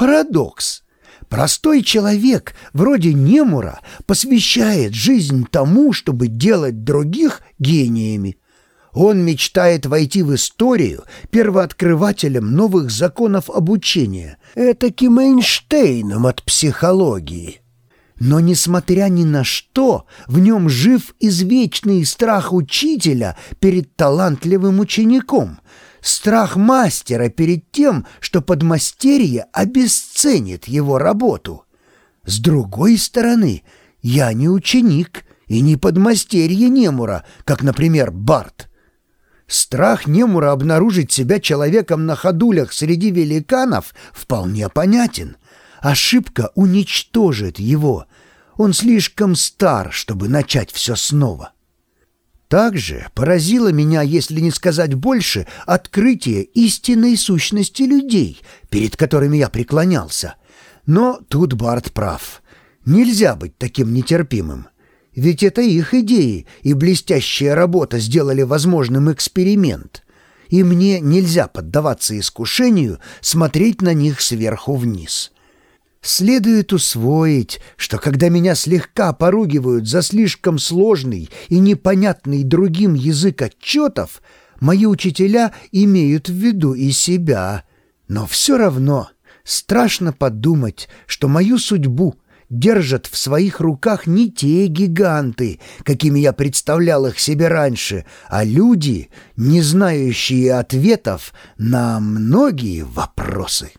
Парадокс. Простой человек, вроде Немура, посвящает жизнь тому, чтобы делать других гениями. Он мечтает войти в историю первооткрывателем новых законов обучения, этаким Эйнштейном от психологии. Но, несмотря ни на что, в нем жив извечный страх учителя перед талантливым учеником, страх мастера перед тем, что подмастерье обесценит его работу. С другой стороны, я не ученик и не подмастерье Немура, как, например, Барт. Страх Немура обнаружить себя человеком на ходулях среди великанов вполне понятен. Ошибка уничтожит его. Он слишком стар, чтобы начать все снова. Также поразило меня, если не сказать больше, открытие истинной сущности людей, перед которыми я преклонялся. Но тут Барт прав. Нельзя быть таким нетерпимым. Ведь это их идеи и блестящая работа сделали возможным эксперимент. И мне нельзя поддаваться искушению смотреть на них сверху вниз. Следует усвоить, что когда меня слегка поругивают за слишком сложный и непонятный другим язык отчетов, мои учителя имеют в виду и себя. Но все равно страшно подумать, что мою судьбу держат в своих руках не те гиганты, какими я представлял их себе раньше, а люди, не знающие ответов на многие вопросы.